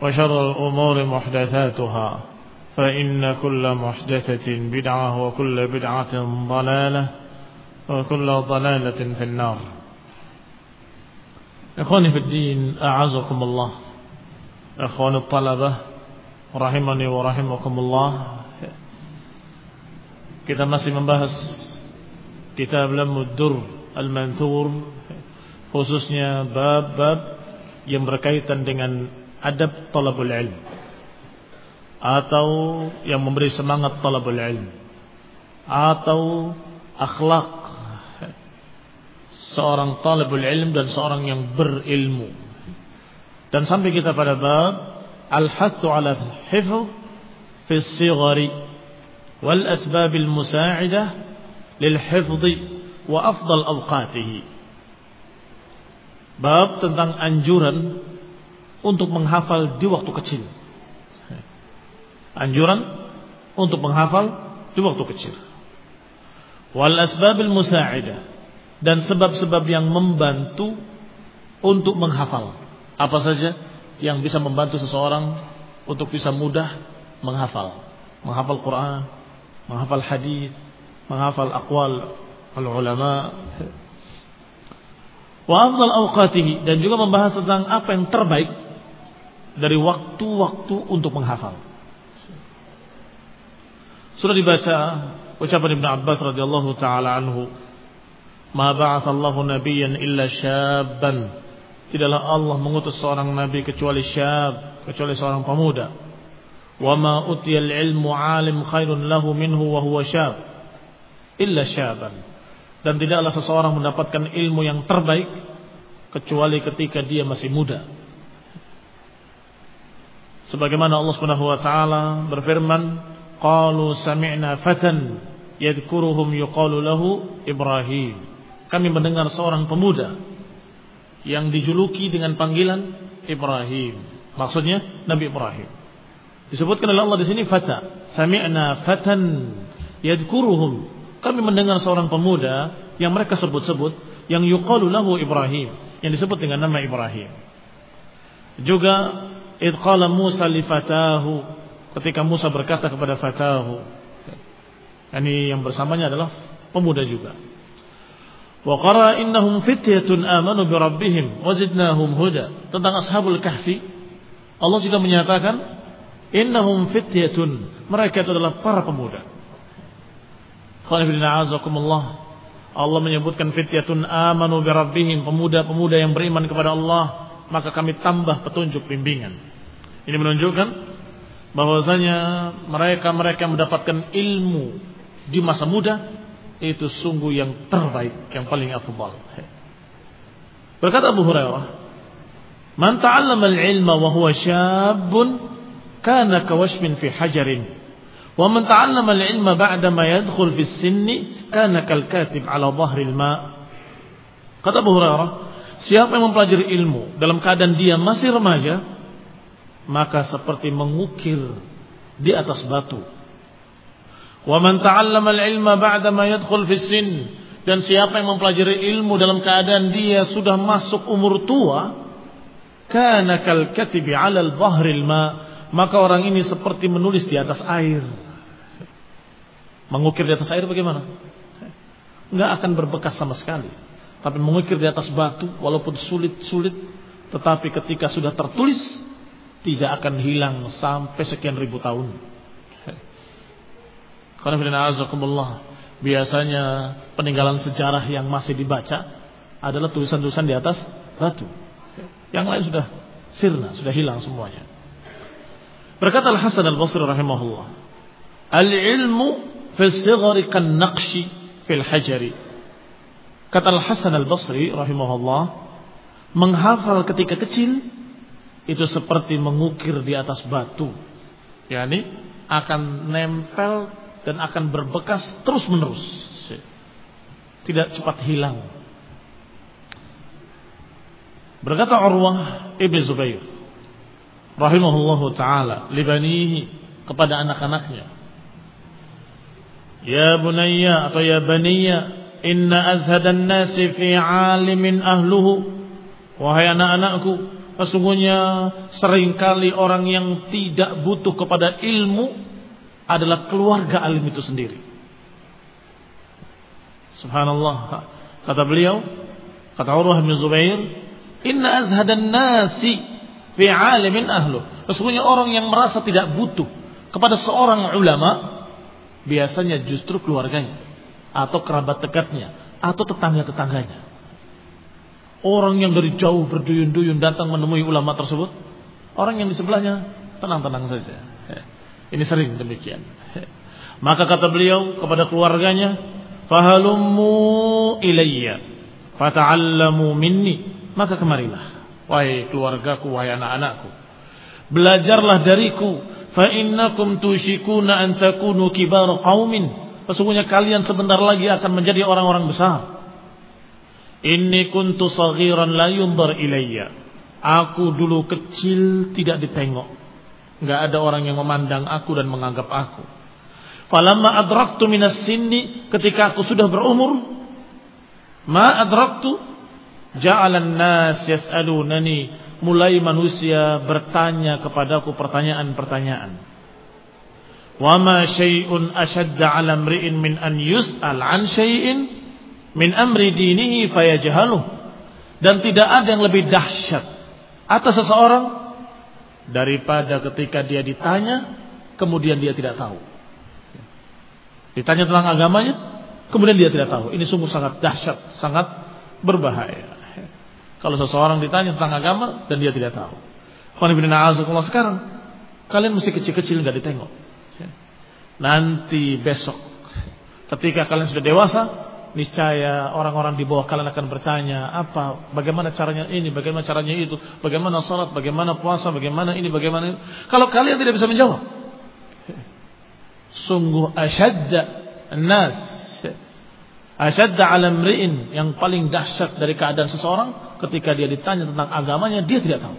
وشر الأمور محدثاتها فإن كل محدثة بدعة وكل بدعة ضلالة وكل ضلالة في النار. إخواني في الدين أعزكم الله. إخواني الطلبة رحمني ورحمكم الله. Kita masih membahas kitab Lamuddur Al-Manthur khususnya bab-bab yang berkaitan dengan adab talabul ilm. Atau yang memberi semangat talabul ilm. Atau akhlak seorang talabul ilm dan seorang yang berilmu. Dan sampai kita pada bab al-hathu ala hifz fi sighari wal asbab al-musa'idah lil hifz wa afdal awqatihi. Bab tentang anjuran untuk menghafal di waktu kecil. Anjuran untuk menghafal di waktu kecil. Wal asbabil musa'ida dan sebab-sebab yang membantu untuk menghafal. Apa saja yang bisa membantu seseorang untuk bisa mudah menghafal. Menghafal Quran, menghafal hadis, menghafal aqwal ulama. Wa afdal dan juga membahas tentang apa yang terbaik dari waktu-waktu untuk menghafal. Sudah dibaca ucapan Ibn Abbas radhiyallahu taala anhu, "Ma ba'atsallahu nabiyyan illa syabban." Tidaklah Allah mengutus seorang nabi kecuali syab, kecuali seorang pemuda. Wa ma utiyal ilmu 'alim khairun lahu minhu wa huwa syab. Illa syaban. Dan tidaklah seseorang mendapatkan ilmu yang terbaik kecuali ketika dia masih muda. Sebagaimana Allah Subhanahu wa taala berfirman, "Qalu sami'na fatan yadhkuruhum yuqalu lahu Ibrahim." Kami mendengar seorang pemuda yang dijuluki dengan panggilan Ibrahim. Maksudnya Nabi Ibrahim. Disebutkan oleh Allah di sini fata. Sami'na fatan yadhkuruhum. Kami mendengar seorang pemuda yang mereka sebut-sebut yang yuqalu lahu Ibrahim, yang disebut dengan nama Ibrahim. Juga Idh qala Musa li fatahu. Ketika Musa berkata kepada fatahu ini yang bersamanya adalah pemuda juga. Wa qara innahum fityatun amanu bi rabbihim wa zidnahum huda. Tentang ashabul kahfi Allah juga menyatakan innahum fityatun. Mereka itu adalah para pemuda. Allah menyebutkan fityatun amanu bi rabbihim. Pemuda-pemuda yang beriman kepada Allah maka kami tambah petunjuk bimbingan ini menunjukkan bahwasanya mereka-mereka mendapatkan ilmu di masa muda itu sungguh yang terbaik, yang paling afdal. Berkata Abu Hurairah, "Man ta'allama al-ilma wa huwa syabun kana kawashmin fi hajarin, wa man ta'allama al-ilma ba'da ma yadkhul fi sinni kana kal katib ala dhahri al-ma'." Kata Abu Hurairah, siapa yang mempelajari ilmu dalam keadaan dia masih remaja, maka seperti mengukir di atas batu Wa man ta'allama al-ilma ba'da ma yadkhul fi sin dan siapa yang mempelajari ilmu dalam keadaan dia sudah masuk umur tua kana kal katibi 'ala al-bahril ma maka orang ini seperti menulis di atas air. Mengukir di atas air bagaimana? Enggak akan berbekas sama sekali. Tapi mengukir di atas batu walaupun sulit-sulit tetapi ketika sudah tertulis tidak akan hilang sampai sekian ribu tahun. Karena biasanya peninggalan sejarah yang masih dibaca adalah tulisan-tulisan di atas batu. Yang lain sudah sirna, sudah hilang semuanya. Berkata Al-Hasan Al-Basri rahimahullah, "Al-ilmu fi sighari kan naqshi fil hajari." Kata Al-Hasan Al-Basri rahimahullah, menghafal ketika kecil itu seperti mengukir di atas batu. yakni akan nempel dan akan berbekas terus menerus. Tidak cepat hilang. Berkata Urwah Ibn Zubair rahimahullahu taala libanihi kepada anak-anaknya. Ya bunayya atau ya baniya inna azhadan nasi fi alimin ahluhu wahai anak-anakku sesungguhnya sering kali orang yang tidak butuh kepada ilmu adalah keluarga alim itu sendiri. Subhanallah. Kata beliau, kata Urwah bin Zubair, "Inna azhadan nasi fi alimin ahlu." Sesungguhnya orang yang merasa tidak butuh kepada seorang ulama biasanya justru keluarganya atau kerabat dekatnya atau tetangga-tetangganya. Orang yang dari jauh berduyun-duyun datang menemui ulama tersebut, orang yang di sebelahnya tenang-tenang saja. Ini sering demikian. Maka kata beliau kepada keluarganya, "Fahalummu ilayya, fata'allamu minni." Maka kemarilah, wahai keluargaku, wahai anak-anakku. Belajarlah dariku, fa innakum tushikuna an takunu kibar qaumin. Sesungguhnya kalian sebentar lagi akan menjadi orang-orang besar. Inni kuntu saghiran la yundar ilayya. Aku dulu kecil tidak ditengok Nggak ada orang yang memandang aku dan menganggap aku. Falamma adraktu minas sinni ketika aku sudah berumur, ma adraktu ja'alan nas yas'alunani mulai manusia bertanya kepadaku pertanyaan-pertanyaan. Wa ma syai'un ashadda 'ala mri'in min an yus'al 'an syai'in min amri dinihi fayajhaluh. Dan tidak ada yang lebih dahsyat atas seseorang daripada ketika dia ditanya kemudian dia tidak tahu. Ditanya tentang agamanya, kemudian dia tidak tahu. Ini sungguh sangat dahsyat, sangat berbahaya. Kalau seseorang ditanya tentang agama dan dia tidak tahu. Sekarang kalian mesti kecil-kecil nggak ditengok. Nanti besok ketika kalian sudah dewasa, niscaya orang-orang di bawah kalian akan bertanya apa? Bagaimana caranya ini? Bagaimana caranya itu? Bagaimana salat? Bagaimana puasa? Bagaimana ini? Bagaimana ini? Kalau kalian tidak bisa menjawab sungguh asyadda nas asyadda ala mri'in yang paling dahsyat dari keadaan seseorang ketika dia ditanya tentang agamanya dia tidak tahu.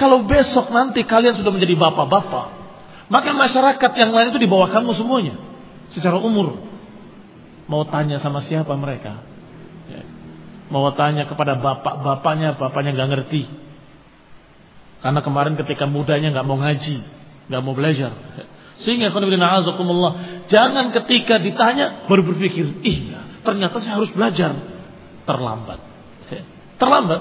Kalau besok nanti kalian sudah menjadi bapak-bapak maka masyarakat yang lain itu di bawah kamu semuanya secara umur. Mau tanya sama siapa mereka? Ya. Mau tanya kepada bapak-bapaknya, bapaknya nggak ngerti. Karena kemarin ketika mudanya nggak mau ngaji, nggak mau belajar. Sehingga azakumullah, jangan ketika ditanya baru berpikir, iya ternyata saya harus belajar. Terlambat. Ya. Terlambat.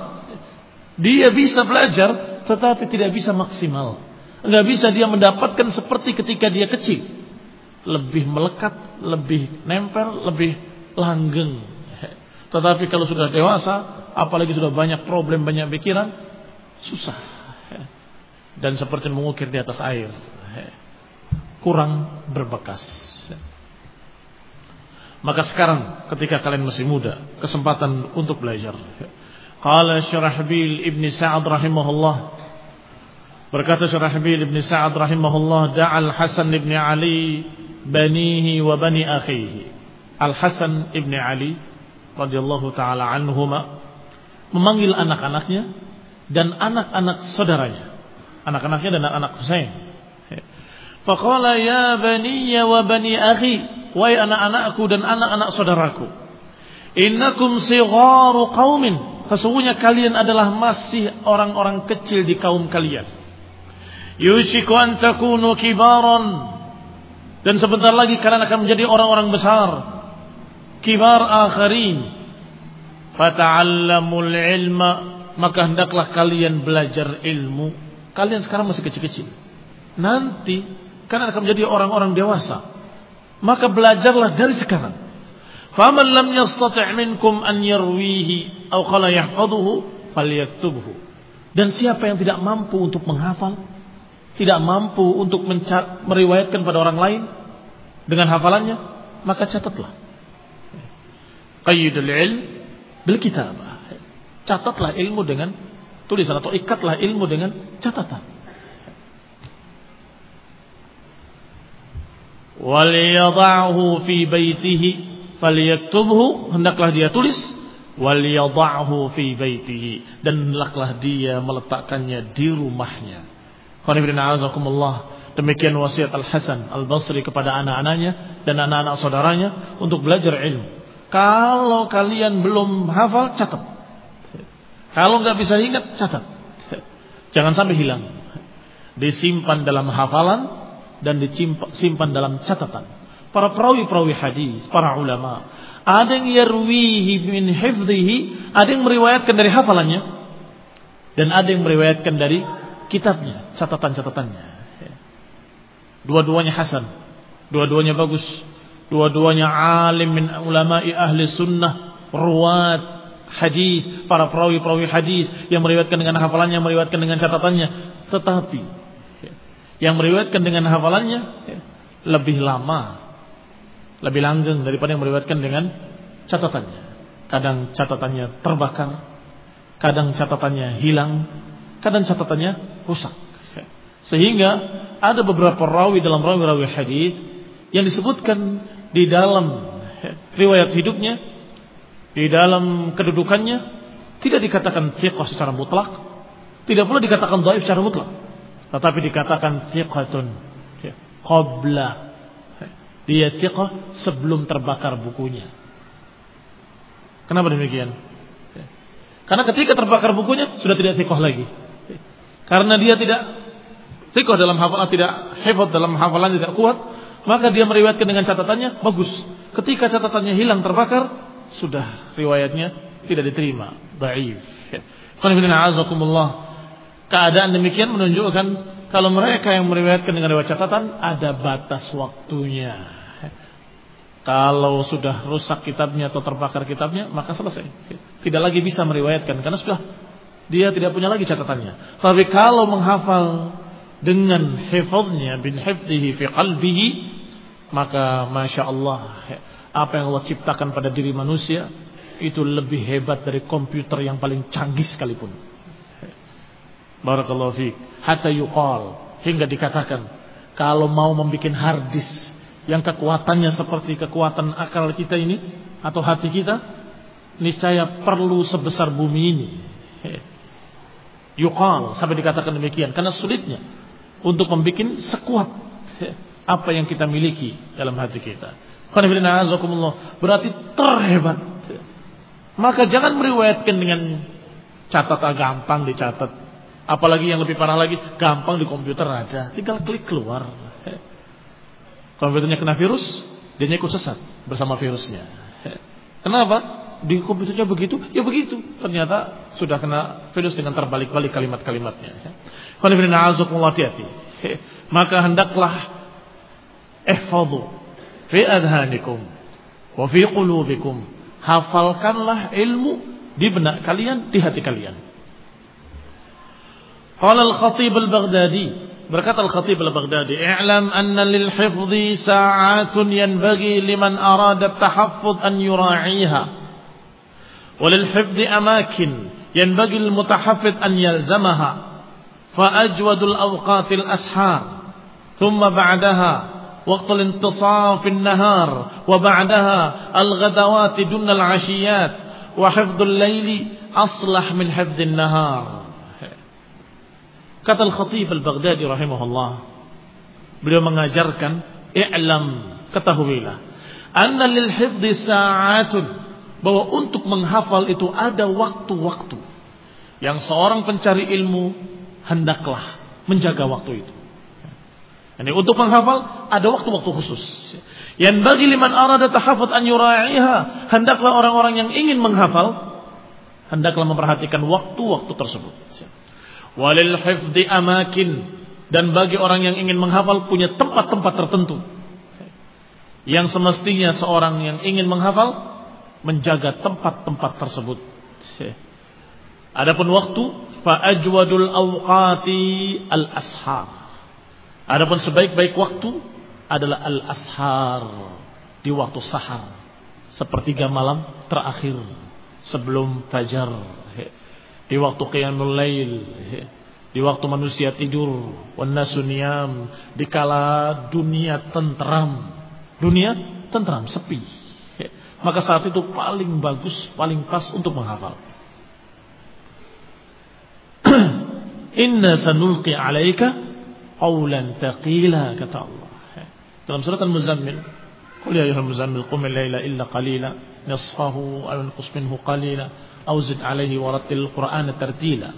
Dia bisa belajar, tetapi tidak bisa maksimal. Nggak bisa dia mendapatkan seperti ketika dia kecil lebih melekat, lebih nempel, lebih langgeng. Tetapi kalau sudah dewasa, apalagi sudah banyak problem, banyak pikiran, susah. Dan seperti mengukir di atas air. kurang berbekas. Maka sekarang ketika kalian masih muda, kesempatan untuk belajar. Qala Syarahbil Ibn Sa'ad rahimahullah Berkata Syarahbil Ibn Sa'ad rahimahullah Da'al Hasan Ibn Ali Banihi wa bani akhihi Al-Hasan Ibn Ali radhiyallahu taala anhuma memanggil anak-anaknya dan anak-anak saudaranya. Anak-anaknya dan anak-anak Husain. Faqala ya bani wa bani akhi, wahai anak-anakku dan anak-anak saudaraku. Innakum sigharu qaumin. Sesungguhnya kalian adalah masih orang-orang kecil di kaum kalian. Yushiku an takunu kibaran. Dan sebentar lagi kalian akan menjadi orang-orang besar. Kibar akharin. Fata'allamul ilma. Maka hendaklah kalian belajar ilmu. Kalian sekarang masih kecil-kecil. Nanti kalian akan menjadi orang-orang dewasa. Maka belajarlah dari sekarang. Faman lam yastati' minkum an yarwihi aw qala yahfazuhu falyaktubhu. Dan siapa yang tidak mampu untuk menghafal, tidak mampu untuk meriwayatkan pada orang lain dengan hafalannya, maka catatlah. Qayyidul ilm bil kitabah. Catatlah ilmu dengan tulisan atau ikatlah ilmu dengan catatan. Wal yada'hu fi baitihi falyaktubhu hendaklah dia tulis wal yada'hu fi baitihi dan hendaklah dia meletakkannya di rumahnya. Demikian wasiat Al Hasan Al Basri kepada anak-anaknya dan anak-anak saudaranya untuk belajar ilmu. Kalau kalian belum hafal, catat. Kalau nggak bisa ingat, catat. Jangan sampai hilang. Disimpan dalam hafalan dan disimpan dalam catatan. Para perawi-perawi hadis, para ulama, ada yang yarwihi min hifdhihi, ada yang meriwayatkan dari hafalannya dan ada yang meriwayatkan dari kitabnya, catatan-catatannya. Dua-duanya hasan, dua-duanya bagus, dua-duanya alim min ulama'i ahli sunnah, ruwat hadis, para perawi-perawi hadis yang meriwayatkan dengan hafalannya, meriwayatkan dengan catatannya. Tetapi yang meriwayatkan dengan hafalannya lebih lama, lebih langgeng daripada yang meriwayatkan dengan catatannya. Kadang catatannya terbakar, kadang catatannya hilang, kadang catatannya rusak. Sehingga ada beberapa rawi dalam rawi-rawi hadis yang disebutkan di dalam riwayat hidupnya, di dalam kedudukannya tidak dikatakan thiqah secara mutlak, tidak pula dikatakan dhaif secara mutlak. Tetapi dikatakan thiqatun qabla dia thiqah sebelum terbakar bukunya. Kenapa demikian? Karena ketika terbakar bukunya sudah tidak thiqah lagi. Karena dia tidak thiqah dalam hafalan tidak hebat dalam hafalan tidak kuat, maka dia meriwayatkan dengan catatannya bagus. Ketika catatannya hilang terbakar, sudah riwayatnya tidak diterima, dhaif. Keadaan demikian menunjukkan kalau mereka yang meriwayatkan dengan riwayat catatan ada batas waktunya. Kalau sudah rusak kitabnya atau terbakar kitabnya, maka selesai. Tidak lagi bisa meriwayatkan karena sudah dia tidak punya lagi catatannya. Tapi kalau menghafal dengan hifadznya bin hifdzihi fi qalbihi, maka masya Allah apa yang Allah ciptakan pada diri manusia itu lebih hebat dari komputer yang paling canggih sekalipun. Barakallahu fiik. Hatta yuqal. Hingga dikatakan. Kalau mau membuat hardis. Yang kekuatannya seperti kekuatan akal kita ini. Atau hati kita. Niscaya perlu sebesar bumi ini. Yuqal. Sampai dikatakan demikian. Karena sulitnya. Untuk membuat sekuat. Apa yang kita miliki dalam hati kita. Berarti terhebat. Maka jangan meriwayatkan dengan catatan gampang dicatat Apalagi yang lebih parah lagi, gampang di komputer ada, tinggal klik keluar. Komputernya kena virus, dia ikut sesat bersama virusnya. Kenapa? Di komputernya begitu, ya begitu. Ternyata sudah kena virus dengan terbalik-balik kalimat-kalimatnya. hati-hati. Maka hendaklah ihfadhu fi adhanikum wa fi qulubikum. Hafalkanlah ilmu di benak kalian, di hati kalian. Qala al-Khatib al-Baghdadi Berkata Al-Khatib Al-Baghdadi, "I'lam anna lil hifdhi sa'atun yanbaghi liman arada at-tahaffuz an yura'iha. وللحفظ أماكن ينبغي المتحفظ أن يلزمها فأجود الأوقات الأسحار ثم بعدها وقت الانتصار في النهار وبعدها الغدوات دون العشيات وحفظ الليل أصلح من حفظ النهار Kata Al-Khatib Al-Baghdadi rahimahullah. Beliau mengajarkan, "I'lam, ketahuilah, anna lil hifdhi sa'atun." Bahwa untuk menghafal itu ada waktu-waktu. Yang seorang pencari ilmu hendaklah menjaga waktu itu. Ini untuk menghafal ada waktu-waktu khusus. Yang bagi liman arada tahafut an yura'iha. Hendaklah orang-orang yang ingin menghafal. Hendaklah memperhatikan waktu-waktu tersebut. Walil hifdi amakin dan bagi orang yang ingin menghafal punya tempat-tempat tertentu. Yang semestinya seorang yang ingin menghafal menjaga tempat-tempat tersebut. Adapun waktu fa ajwadul awqati al ashar. Adapun sebaik-baik waktu adalah al ashar di waktu sahar sepertiga malam terakhir sebelum fajar di waktu qiyamul lail, di waktu manusia tidur, wan niyam, di kala dunia tentram. Dunia tentram, sepi. Maka saat itu paling bagus, paling pas untuk menghafal. Inna sanulqi alaika qawlan taqila kata Allah. Dalam surat Al-Muzammil, Qul ya ayyuhal muzammil qum al-laila illa qalila nisfahu aw inqus minhu qalila auzid alaihi warattil Qur'an tartila.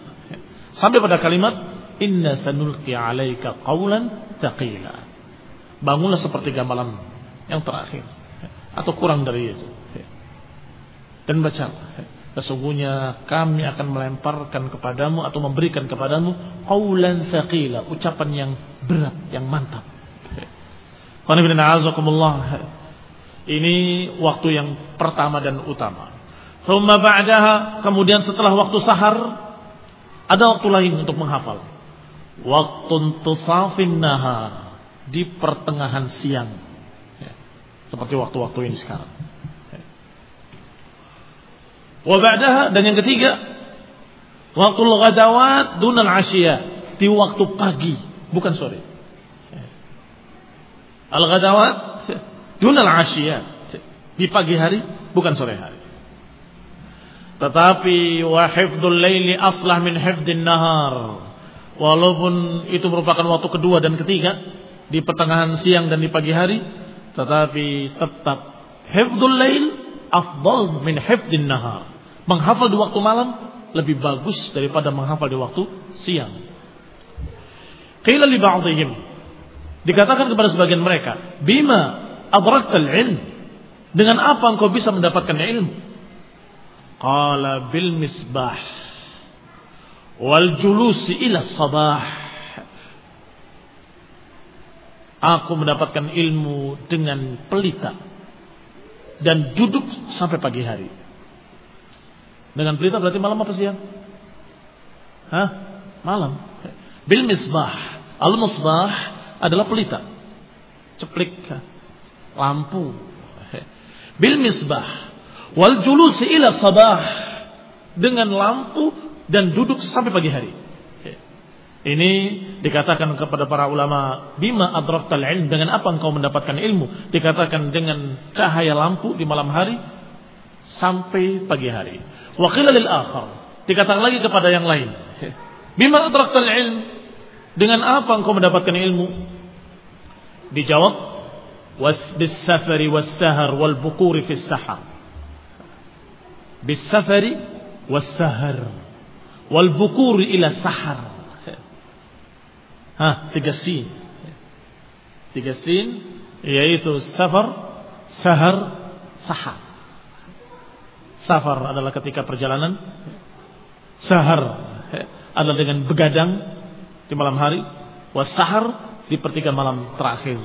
Sampai pada kalimat inna sanulqi alaika qawlan taqila. Bangunlah sepertiga malam yang terakhir atau kurang dari itu. Dan baca Sesungguhnya kami akan melemparkan kepadamu atau memberikan kepadamu qawlan thaqila, ucapan yang berat, yang mantap. Ini waktu yang pertama dan utama. Kemudian setelah waktu sahar, ada waktu lain untuk menghafal. Waktu tusafin nahar, di pertengahan siang. Seperti waktu-waktu ini sekarang. Wa ba'daha, dan yang ketiga, waktu ghadawat dunal asyia, di waktu pagi, bukan sore. Ya. Al-ghadawat dunal asyia, di pagi hari, bukan sore hari. Tetapi wa laili aslah min hifdzin nahar. Walaupun itu merupakan waktu kedua dan ketiga di pertengahan siang dan di pagi hari, tetapi tetap hifdzul lail afdal min hifdzin nahar. Menghafal di waktu malam lebih bagus daripada menghafal di waktu siang. Qila li ba'dihim dikatakan kepada sebagian mereka, "Bima adraktal ilm?" Dengan apa engkau bisa mendapatkan ilmu? Qala bil misbah wal julusi ila sabah. Aku mendapatkan ilmu dengan pelita dan duduk sampai pagi hari. Dengan pelita berarti malam apa siang? Hah? Malam. Bil misbah. Al misbah adalah pelita. Ceplik lampu. Bil misbah wal julusi ila sabah dengan lampu dan duduk sampai pagi hari. Ini dikatakan kepada para ulama bima adraktal ilm dengan apa engkau mendapatkan ilmu? Dikatakan dengan cahaya lampu di malam hari sampai pagi hari. Wa qila lil akhar. Dikatakan lagi kepada yang lain. Bima adraktal ilm dengan apa engkau mendapatkan ilmu? Dijawab was bis safari was sahar wal bukuri fis sahar bisafari wassahar wal bukur ila sahar. Hah, tiga sin. Tiga sin yaitu safar, sahar, sahar. Safar adalah ketika perjalanan. Sahar adalah dengan begadang di malam hari. Wassahar di pertiga malam terakhir.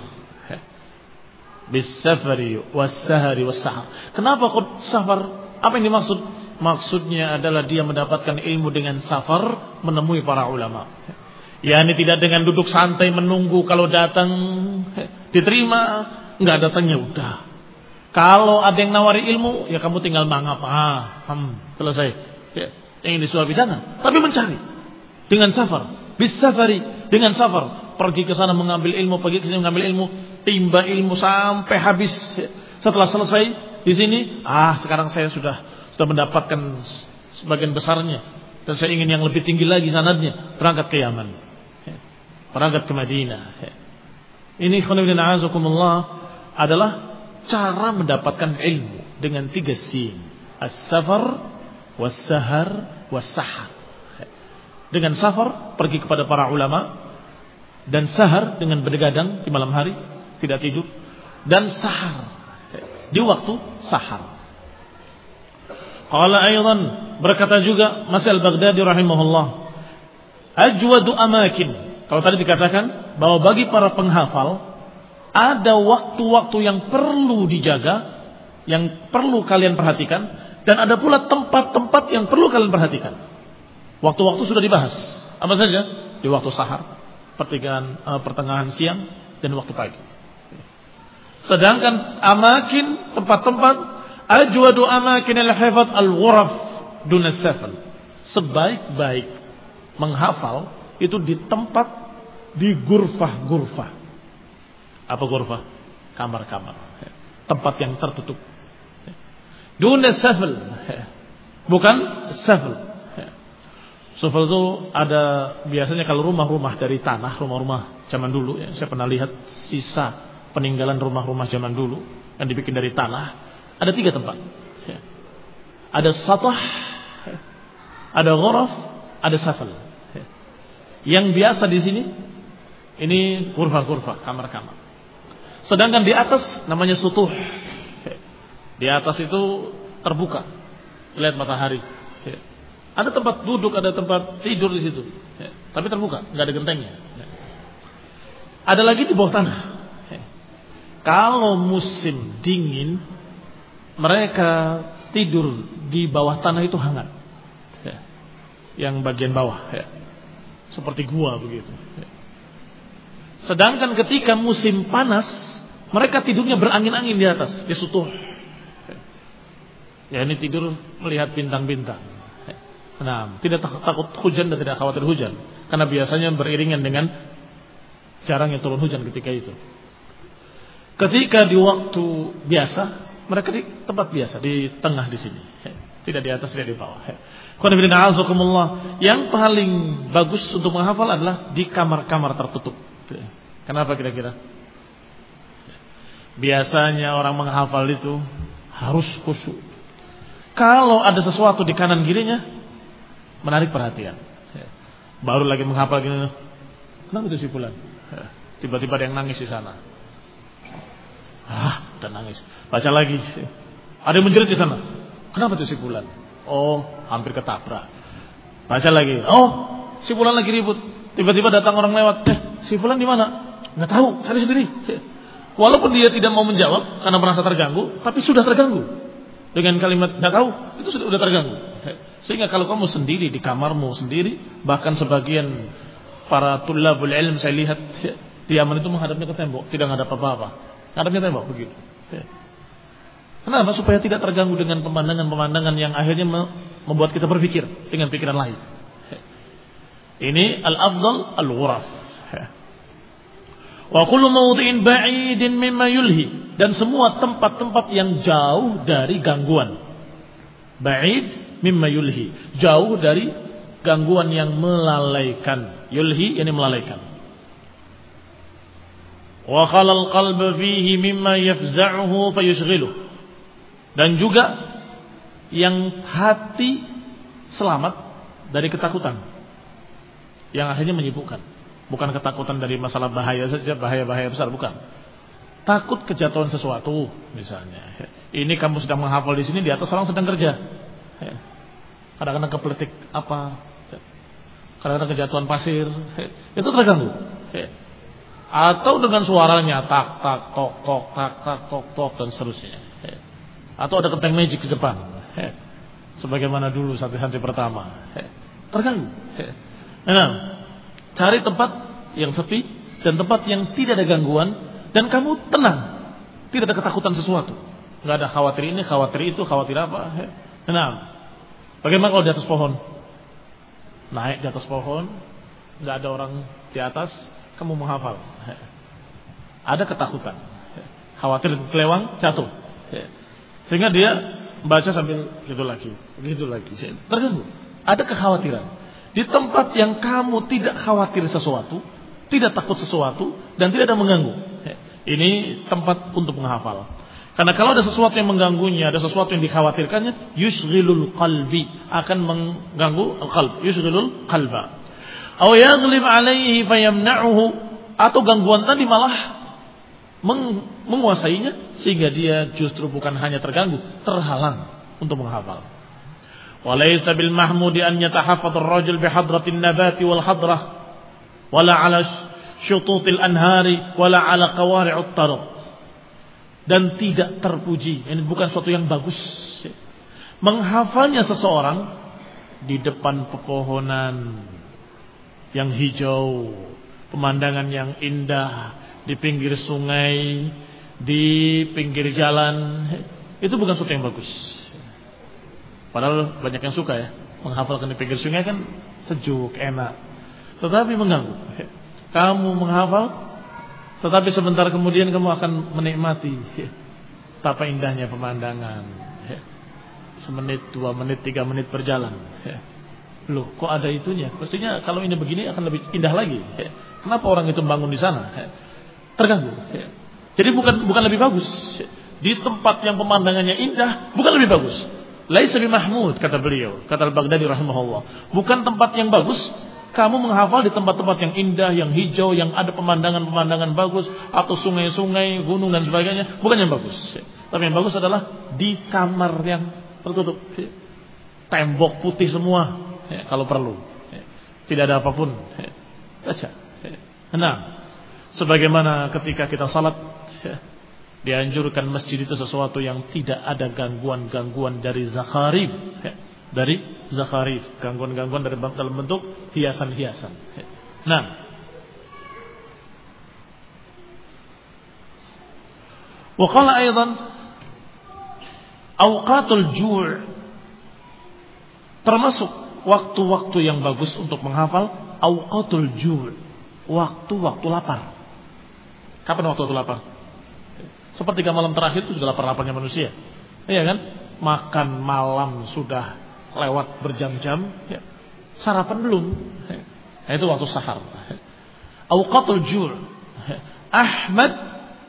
Bisafari wassahari wassahar. Kenapa kok safar apa yang dimaksud? Maksudnya adalah dia mendapatkan ilmu dengan safar menemui para ulama. Ya ini tidak dengan duduk santai menunggu kalau datang diterima, nggak datangnya udah. Kalau ada yang nawari ilmu, ya kamu tinggal mangap. Ah, hmm, selesai. Ya, ingin disuapi jangan, tapi mencari dengan safar, bis safari dengan safar, pergi ke sana mengambil ilmu, pergi ke sini mengambil ilmu, timba ilmu sampai habis. Setelah selesai di sini, ah sekarang saya sudah sudah mendapatkan sebagian besarnya dan saya ingin yang lebih tinggi lagi sanadnya, berangkat ke Yaman. Berangkat ke Madinah. Ini khonibin azakumullah adalah cara mendapatkan ilmu dengan tiga sin. As-safar, was-sahar, was-sahar. Dengan safar pergi kepada para ulama dan sahar dengan bergadang di malam hari tidak tidur dan sahar di waktu sahar. Qala aydan berkata juga Masih Al-Baghdadi rahimahullah ajwadu amakin kalau tadi dikatakan bahwa bagi para penghafal ada waktu-waktu yang perlu dijaga yang perlu kalian perhatikan dan ada pula tempat-tempat yang perlu kalian perhatikan. Waktu-waktu sudah dibahas. Apa saja? Di waktu sahar pertengahan, uh, pertengahan siang dan waktu pagi. Sedangkan amakin tempat-tempat Ajwadu amakin al-hifad al-ghuraf dunas. Sebaik-baik menghafal itu di tempat di gurfah-gurfah. Apa gurfah? Kamar-kamar. Tempat yang tertutup. Dunas safal. Bukan safal. Sufal itu ada biasanya kalau rumah-rumah dari tanah, rumah-rumah zaman dulu ya, saya pernah lihat sisa peninggalan rumah-rumah zaman dulu yang dibikin dari tanah ada tiga tempat. Ada satah, ada ghuraf, ada safal. Yang biasa di sini ini kurva-kurva, kamar-kamar. Sedangkan di atas namanya sutuh. Di atas itu terbuka, lihat matahari. Ada tempat duduk, ada tempat tidur di situ. Tapi terbuka, nggak ada gentengnya. Ada lagi di bawah tanah. Kalau musim dingin, mereka tidur di bawah tanah itu hangat. Ya. Yang bagian bawah. Seperti gua begitu. Sedangkan ketika musim panas, mereka tidurnya berangin-angin di atas, di sutuh. Ya. ini tidur melihat bintang-bintang. Nah, tidak takut hujan dan tidak khawatir hujan. Karena biasanya beriringan dengan jarangnya turun hujan ketika itu. Ketika di waktu biasa mereka di tempat biasa, di tengah di sini. Tidak di atas, tidak di bawah. Yang paling bagus untuk menghafal adalah di kamar-kamar tertutup. Kenapa kira-kira? Biasanya orang menghafal itu harus khusyuk. Kalau ada sesuatu di kanan kirinya, menarik perhatian. Baru lagi menghafal gini, kenapa itu si? Tiba-tiba ada yang nangis di sana. Ah, dan nangis. Baca lagi. Ada yang menjerit di sana. Kenapa tuh si? Oh, hampir ketabrak. Baca lagi. Oh, si Fulan lagi ribut. Tiba-tiba datang orang lewat. Eh, si Fulan di mana? Nggak tahu, cari sendiri. Walaupun dia tidak mau menjawab karena merasa terganggu, tapi sudah terganggu. Dengan kalimat nggak tahu, itu sudah, sudah terganggu. Sehingga kalau kamu sendiri di kamarmu sendiri, bahkan sebagian para tulabul ilm saya lihat di Yaman itu menghadapnya ke tembok, tidak ada apa-apa. Ngadapnya tembok begitu. Kenapa? Supaya tidak terganggu dengan pemandangan-pemandangan yang akhirnya membuat kita berpikir dengan pikiran lain. Ini al-afdal al-ghuraf. Wa kullu mawdi'in ba'idin mimma yulhi dan semua tempat-tempat yang jauh dari gangguan. Ba'id mimma yulhi, jauh dari gangguan yang melalaikan. Yulhi ini melalaikan wa khalal qalba fihi mimma yafza'uhu fayushghiluh dan juga yang hati selamat dari ketakutan. Yang akhirnya menyibukkan. Bukan ketakutan dari masalah bahaya saja bahaya-bahaya besar bukan. Takut kejatuhan sesuatu misalnya. Ini kamu sedang menghafal di sini di atas orang sedang kerja. Kadang-kadang kepletik apa. Kadang-kadang kejatuhan pasir. Itu terganggu. Atau dengan suaranya tak tak tok tok tak tak tok tok dan seterusnya. Atau ada keteng magic di depan. Sebagaimana dulu santri-santri pertama. Terganggu. Nah, Cari tempat yang sepi dan tempat yang tidak ada gangguan dan kamu tenang. Tidak ada ketakutan sesuatu. Nggak ada khawatir ini, khawatir itu, khawatir apa. Tenang. Bagaimana kalau di atas pohon? Naik di atas pohon, nggak ada orang di atas, kamu menghafal. Ada ketakutan. Khawatir kelewang, jatuh. Sehingga dia baca sambil gitu lagi, gitu lagi. Terganggu. Ada kekhawatiran. Di tempat yang kamu tidak khawatir sesuatu, tidak takut sesuatu, dan tidak ada mengganggu. Ini tempat untuk menghafal. Karena kalau ada sesuatu yang mengganggunya, ada sesuatu yang dikhawatirkannya, yusghilul qalbi akan mengganggu qalb, yusghilul qalba. Aw yaghlib alaihi fayamna'uhu atau gangguan tadi malah meng menguasainya sehingga dia justru bukan hanya terganggu, terhalang untuk menghafal. Walaysa bil mahmudi an yatahaffadhu ar-rajul bi hadratin nabati wal hadrah wala ala syututil anhari wala ala qawari'ut tarab. Dan tidak terpuji, ini bukan suatu yang bagus. Menghafalnya seseorang di depan pepohonan yang hijau, pemandangan yang indah, di pinggir sungai di pinggir jalan itu bukan sesuatu yang bagus Padahal banyak yang suka ya menghafalkan di pinggir sungai kan sejuk, enak. Tetapi mengganggu. Kamu menghafal, tetapi sebentar kemudian kamu akan menikmati betapa indahnya pemandangan. Semenit, dua menit, tiga menit berjalan. Loh, kok ada itunya? Pastinya kalau ini begini akan lebih indah lagi. Kenapa orang itu bangun di sana? Terganggu. Jadi bukan bukan lebih bagus. Di tempat yang pemandangannya indah, bukan lebih bagus. Laisa Mahmud kata beliau, kata Al-Baghdadi rahimahullah. Bukan tempat yang bagus kamu menghafal di tempat-tempat yang indah, yang hijau, yang ada pemandangan-pemandangan bagus atau sungai-sungai, gunung dan sebagainya, bukan yang bagus. Tapi yang bagus adalah di kamar yang tertutup. Tembok putih semua kalau perlu. Tidak ada apa pun. Baca. Nah, sebagaimana ketika kita salat dianjurkan masjid itu sesuatu yang tidak ada gangguan-gangguan dari zakharif dari zakharif gangguan-gangguan dari dalam bentuk hiasan-hiasan nah وقال أيضا awqatul ju' termasuk waktu-waktu yang bagus untuk menghafal awqatul ju' waktu-waktu lapar kapan waktu-waktu lapar Sepertiga malam terakhir itu sudah lapar-laparnya manusia. Iya kan? Makan malam sudah lewat berjam-jam. Ya. Sarapan belum. Nah, itu waktu sahar. Awqatul jur. Ahmad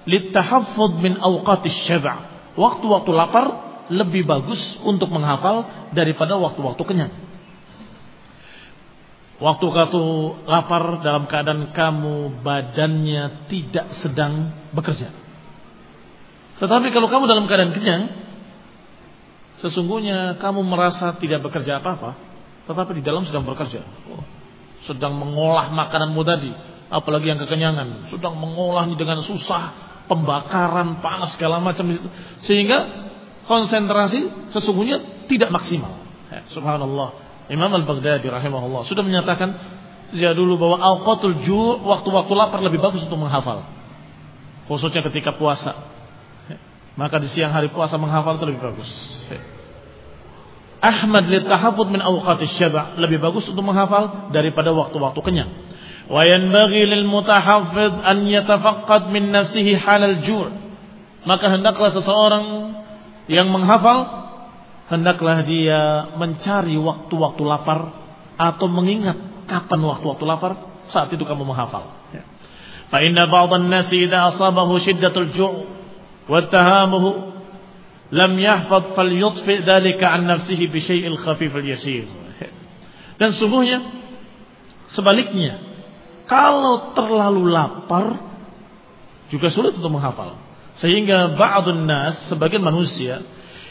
litahaffud min awqatis syaba' Waktu-waktu lapar lebih bagus untuk menghafal daripada waktu-waktu kenyang. Waktu-waktu lapar dalam keadaan kamu badannya tidak sedang bekerja. Tetapi kalau kamu dalam keadaan kenyang, sesungguhnya kamu merasa tidak bekerja apa-apa, tetapi di dalam sedang bekerja. Oh, sedang mengolah makananmu tadi, apalagi yang kekenyangan, sedang mengolahnya dengan susah, pembakaran, panas segala macam sehingga konsentrasi sesungguhnya tidak maksimal. Ya, subhanallah. Imam Al-Baghdadi rahimahullah sudah menyatakan sejak dulu bahwa awqatul ju' waktu-waktu lapar lebih bagus untuk menghafal. Khususnya ketika puasa. Maka di siang hari puasa menghafal itu lebih bagus. Ahmad litahafud min awqatis syaba' lebih bagus untuk menghafal daripada waktu-waktu kenyang. Wa yanbaghi lil mutahaffidh an yatafaqqad min nafsihi halal ju'. Maka hendaklah seseorang yang menghafal hendaklah dia mencari waktu-waktu lapar atau mengingat kapan waktu-waktu lapar saat itu kamu menghafal. Ya. Fa inna ba'dhan nasi idza asabahu shiddatul ju' wa tahamuhu lam yahfaz falyutfi dhalika an nafsihi bi syai'il khafif al yasir. Dan sungguhnya sebaliknya kalau terlalu lapar juga sulit untuk menghafal. Sehingga ba'dun nas sebagian manusia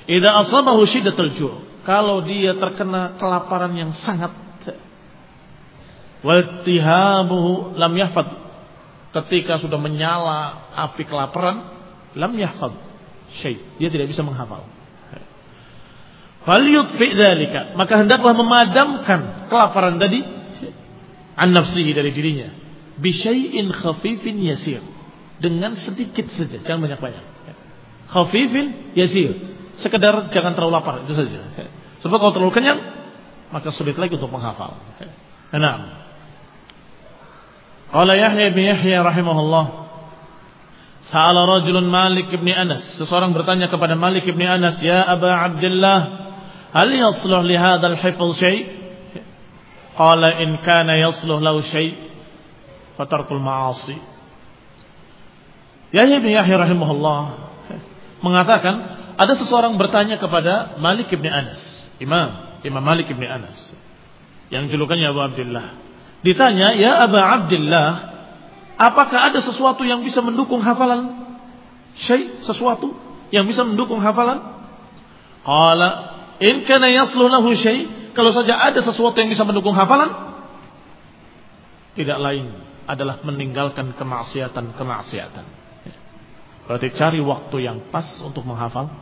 idza asabahu syiddatul ju' kalau dia terkena kelaparan yang sangat wattihamuhu lam yahfad ketika sudah menyala api kelaparan lam yahfaz syai. Dia tidak bisa menghafal. Falyutfi dzalika, maka hendaklah memadamkan kelaparan tadi an nafsihi dari dirinya. Bi syai'in khafifin yasir. Dengan sedikit saja jangan banyak-banyak. Khafifin yasir sekedar jangan terlalu lapar itu saja sebab kalau terlalu kenyang maka sulit lagi untuk menghafal nah Qala Yahya bin Yahya rahimahullah Sa'ala rajulun Malik bin Anas. Seseorang bertanya kepada Malik bin Anas, "Ya Aba Abdullah, hal yasluh li hadzal hifz syai?" Qala in kana yasluh lahu syai' fatarkul ma'asi. Yahya bin Yahya rahimahullah mengatakan ada seseorang bertanya kepada Malik bin Anas, Imam, Imam Malik bin Anas yang julukannya Abu Abdullah. Ditanya, "Ya Aba Abdullah, Apakah ada sesuatu yang bisa mendukung hafalan? Syai, sesuatu yang bisa mendukung hafalan? Qala in kana yasluh lahu kalau saja ada sesuatu yang bisa mendukung hafalan, tidak lain adalah meninggalkan kemaksiatan-kemaksiatan. Berarti cari waktu yang pas untuk menghafal.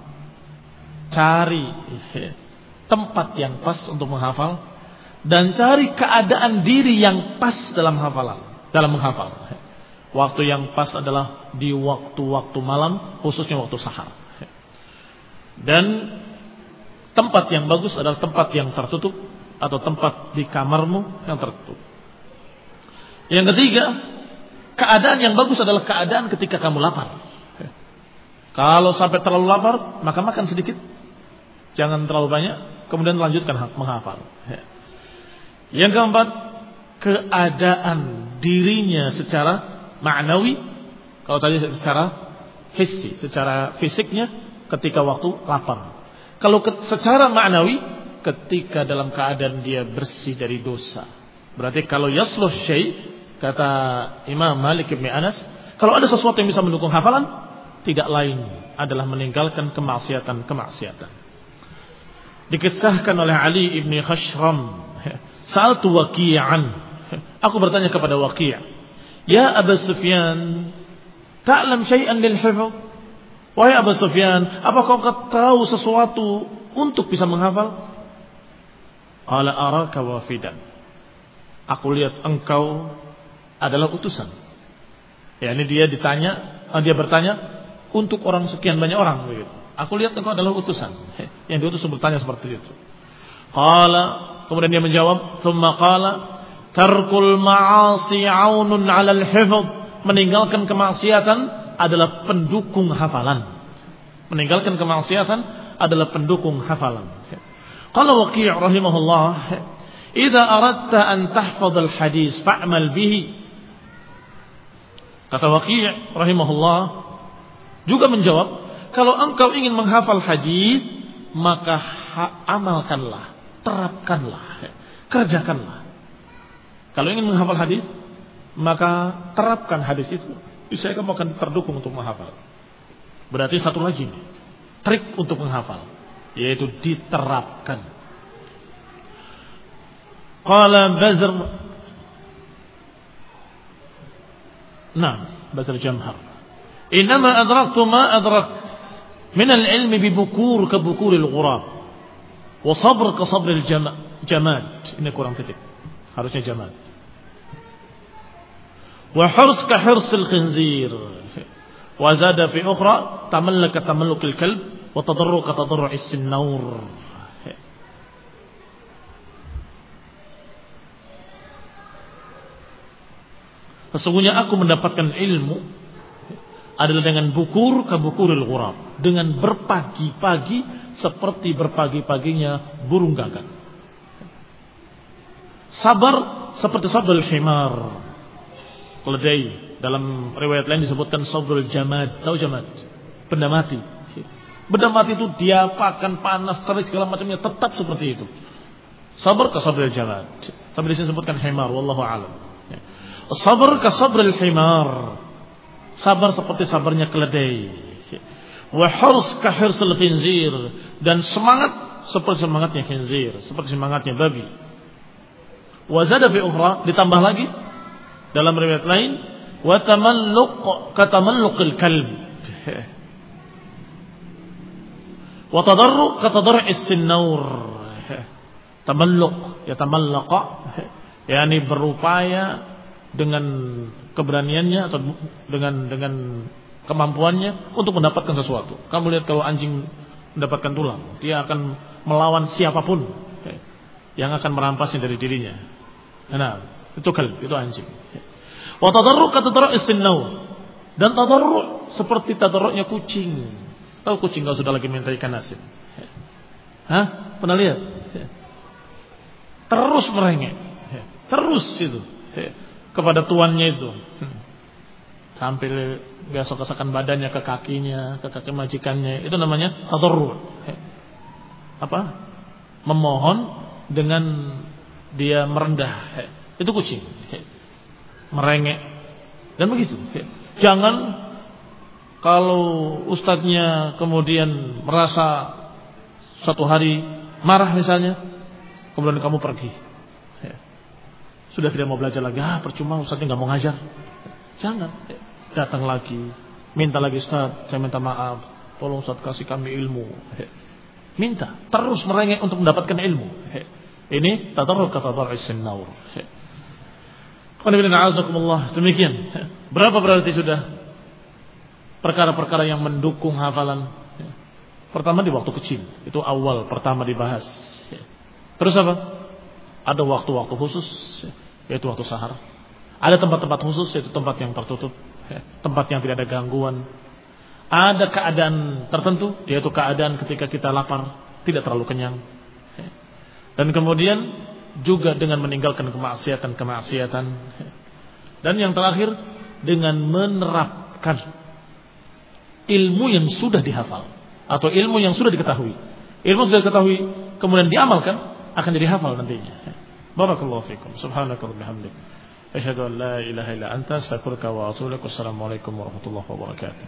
Cari tempat yang pas untuk menghafal dan cari keadaan diri yang pas dalam hafalan, dalam menghafal. Waktu yang pas adalah di waktu-waktu malam, khususnya waktu sahar. Dan tempat yang bagus adalah tempat yang tertutup atau tempat di kamarmu yang tertutup. Yang ketiga, keadaan yang bagus adalah keadaan ketika kamu lapar. Kalau sampai terlalu lapar, maka makan sedikit. Jangan terlalu banyak, kemudian lanjutkan menghafal. Yang keempat, keadaan dirinya secara ma'nawi kalau tadi secara hissi, secara fisiknya ketika waktu lapar. Kalau secara ma'nawi ketika dalam keadaan dia bersih dari dosa. Berarti kalau yasluh syai kata Imam Malik bin Anas, kalau ada sesuatu yang bisa mendukung hafalan, tidak lain adalah meninggalkan kemaksiatan-kemaksiatan. Dikisahkan oleh Ali ibni Khashram, Sa'altu waqi'an. Aku bertanya kepada Waqi', Ya Abu Sufyan, ta'lam syai'an lil hifz? Wahai Abu Sufyan, apakah kau tahu sesuatu untuk bisa menghafal? Qala araka wafidan. Aku lihat engkau adalah utusan. Ya, ini dia ditanya, dia bertanya untuk orang sekian banyak orang. Aku lihat engkau adalah utusan. Yang diutus bertanya seperti itu. Qala, kemudian dia menjawab, "Tsumma qala, Tarkul ma'asi aunun 'alal hifdz. Meninggalkan kemaksiatan adalah pendukung hafalan. Meninggalkan kemaksiatan adalah pendukung hafalan. Kalau Waqi' rahimahullah, "Idza aradta an tahfadz al-hadis fa'mal bihi." Kata Waqi' rahimahullah juga menjawab, kalau engkau ingin menghafal hadis, maka amalkanlah, terapkanlah, kerjakanlah. Kalau ingin menghafal hadis, maka terapkan hadis itu. Saya kamu akan terdukung untuk menghafal. Berarti satu lagi nih, trik untuk menghafal, yaitu diterapkan. Qala Bazr Nah, Bazr Jamhar. Inama adraktu ma adrak من العلم ببكور كبكور الغراب وصبر كصبر الجماد إن القرآن كتب. حرش الجماد وحرص كحرص الخنزير. وزاد في أخرى تملك تملك الكلب وتضرع كتضرع السنور. Sesungguhnya aku mendapatkan ilmu adalah dengan bukur ke bukuril ghurab. Dengan berpagi-pagi seperti berpagi-paginya burung gagak. Sabar seperti sabar himar keledai. Dalam riwayat lain disebutkan sabrul jamad. Tahu jamad? Benda mati. Benda mati itu diapakan panas terik segala macamnya tetap seperti itu. Sabar ke sabrul jamad. Tapi disebutkan himar. Wallahu alam. Sabar ke sabrul himar. Sabar seperti sabarnya keledai. Wa hurs ka hirsil khinzir. Dan semangat seperti semangatnya khinzir. Seperti semangatnya babi. Wazada fi ukhra. Ditambah lagi dalam riwayat lain, wa tamalluq katamalluqil kalb. Wa tadarru katadar'is sinnaur. Tamalluq, ya tamallaqa yakni berupaya dengan keberaniannya atau dengan dengan kemampuannya untuk mendapatkan sesuatu. Kamu lihat kalau anjing mendapatkan tulang, dia akan melawan siapa pun yang akan merampasnya dari dirinya. Nah, itu kal, itu anjing. Wa kata tadarruk istinau. Dan tadarruk seperti tadarruknya kucing. Tahu kucing kalau sudah lagi minta ikan asin. Hah? Pernah lihat? Terus merengek. Terus itu kepada tuannya itu. Sampai gesok-gesokan badannya ke kakinya, ke kaki majikannya. Itu namanya tadarru. Apa? Memohon dengan dia merendah. Itu kucing. Merengek. Dan begitu. Jangan kalau ustadznya kemudian merasa suatu hari marah misalnya, kemudian kamu pergi sudah tidak mau belajar lagi. Ah, percuma Ustaznya nggak mau ngajar. Jangan. Datang lagi. Minta lagi Ustaz, saya minta maaf. Tolong Ustaz kasih kami ilmu. Minta. Terus merengek untuk mendapatkan ilmu. Ini tatarruk kata isin naur. Demikian. Berapa berarti sudah perkara-perkara yang mendukung hafalan? Pertama di waktu kecil. Itu awal pertama dibahas. Terus apa? Ada waktu-waktu khusus yaitu waktu sahar. Ada tempat-tempat khusus yaitu tempat yang tertutup, tempat yang tidak ada gangguan. Ada keadaan tertentu yaitu keadaan ketika kita lapar, tidak terlalu kenyang. Ya. Dan kemudian juga dengan meninggalkan kemaksiatan-kemaksiatan. Dan yang terakhir dengan menerapkan ilmu yang sudah dihafal atau ilmu yang sudah diketahui. Ilmu sudah diketahui kemudian diamalkan akan jadi hafal nantinya. بارك الله فيكم. سبحانك اللهم وبحمدك أشهد أن لا إله إلا أنت أستغفرك وأتوب إليك. والسلام عليكم ورحمة الله وبركاته.